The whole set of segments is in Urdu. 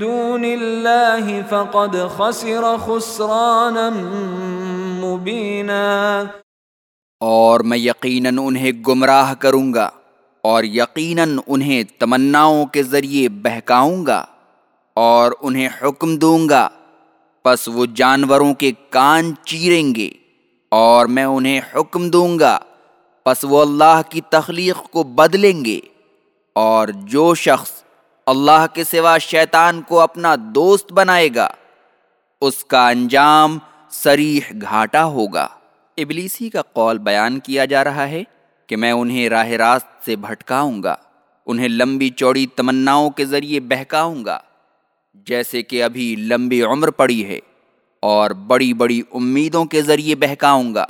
دُونِ اللَّهِ فَقَدْ خَسِرَ خُسْرَانًا مُّبِينًا. اور میں یقیناً انہیں گمراہ کروں گا اور یقیناً انہیں تمناؤں کے ذریعے بہکاؤں گا اور انہیں حکم دوں گا، پس وہ جانوروں کے کان چیریں گے اور میں انہیں حکم دوں گا، پس وہ اللہ کی تخلیق کو بدلیں گے اور جو شخص اللہ کے سوا شیطان کو اپنا دوست بنائے گا، اس کا انجام سریح گھاٹا ہوگا۔ ابلیسی کا قول بیان کیا جا رہا ہے کہ میں انہیں راہ راست سے بھٹکاؤں گا، انہیں لمبی چوڑی تمناؤں کے ذریعے بہکاؤں گا، جیسے کہ ابھی لمبی عمر پڑی ہے، اور بڑی بڑی امیدوں کے ذریعے بہکاؤں گا۔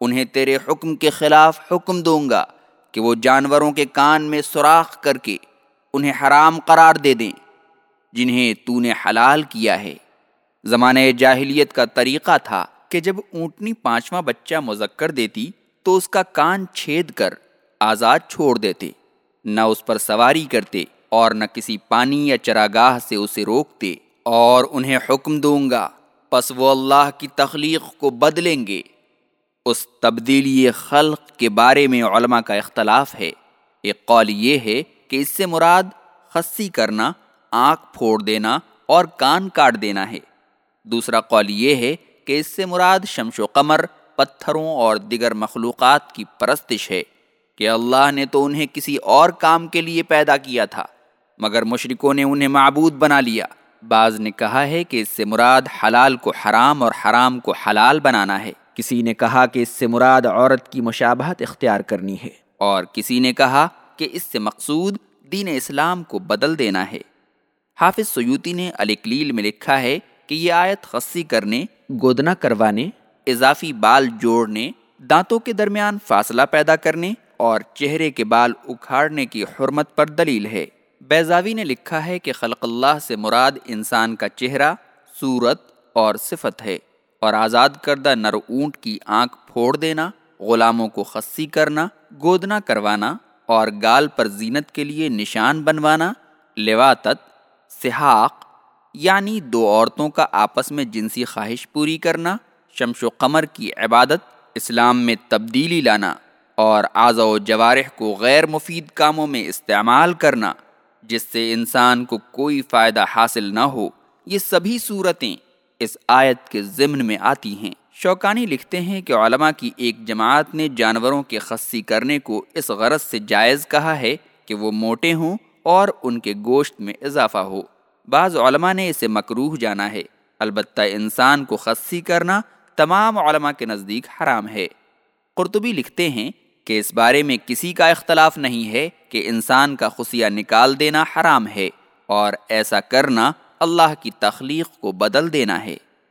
انہیں تیرے حکم کے خلاف حکم دوں گا کہ وہ جانوروں کے کان میں سوراخ کر کے انہیں حرام قرار دے دیں، جنہیں تو نے حلال کیا ہے۔ زمانۂ جاہلیت کا طریقہ تھا کہ جب اونٹنی پانچواں بچہ مذکر دیتی تو اس کا کان چھید کر آزاد چھوڑ دیتے، نہ اس پر سواری کرتے اور نہ کسی پانی یا چراگاہ سے اسے روکتے اور انہیں حکم دوں گا، پس وہ اللہ کی تخلیق کو بدلیں گے۔ اس تبدیلی خلق کے بارے میں علماء کا اختلاف ہے۔ ایک قول یہ ہے کہ اس سے مراد خصی کرنا، آنکھ پھوڑ دینا اور کان کاٹ دینا ہے۔ دوسرا قول یہ ہے کہ اس سے مراد شمش و قمر، پتھروں اور دیگر مخلوقات کی پرستش ہے کہ اللہ نے تو انہیں کسی اور کام کے لیے پیدا کیا تھا، مگر مشرکوں نے انہیں معبود بنا لیا۔ بعض نے کہا ہے کہ اس سے مراد حلال کو حرام اور حرام کو حلال بنانا ہے۔ کسی نے کہا کہ اس سے مراد عورت کی مشابہت اختیار کرنی ہے اور کسی نے کہا کہ اس سے مقصود دین اسلام کو بدل دینا ہے۔ حافظ سیوتی نے الکلیل میں لکھا ہے کہ یہ آیت خصی کرنے گودنا کروانے اضافی بال جوڑنے دانتوں کے درمیان فاصلہ پیدا کرنے اور چہرے کے بال اکھاڑنے کی حرمت پر دلیل ہے۔ بیزاوی نے لکھا ہے کہ خلق اللہ سے مراد انسان کا چہرہ صورت اور صفت ہے اور آزاد کردہ نر اونٹ کی آنکھ پھوڑ دینا غلاموں کو خصی کرنا گودنا کروانا اور گال پر زینت کے لیے نشان بنوانا لواتت سحاق یعنی دو عورتوں کا آپس میں جنسی خواہش پوری کرنا، شمش و قمر کی عبادت، اسلام میں تبدیلی لانا، اور اعضا و جوارح کو غیر مفید کاموں میں استعمال کرنا، جس سے انسان کو کوئی فائدہ حاصل نہ ہو۔ یہ سبھی صورتیں اس آیت کے ضمن میں آتی ہیں۔ شوکانی لکھتے ہیں کہ علماء کی ایک جماعت نے جانوروں کے خصی کرنے کو اس غرض سے جائز کہا ہے کہ وہ موٹے ہوں اور ان کے گوشت میں اضافہ ہو۔ بعض علماء نے اسے مکروح جانا ہے۔ البتہ انسان کو خصی کرنا تمام علماء کے نزدیک حرام ہے۔ قرطبی لکھتے ہیں کہ اس بارے میں کسی کا اختلاف نہیں ہے کہ انسان کا خصیہ نکال دینا حرام ہے اور ایسا کرنا اللہ کی تخلیق کو بدل دینا ہے۔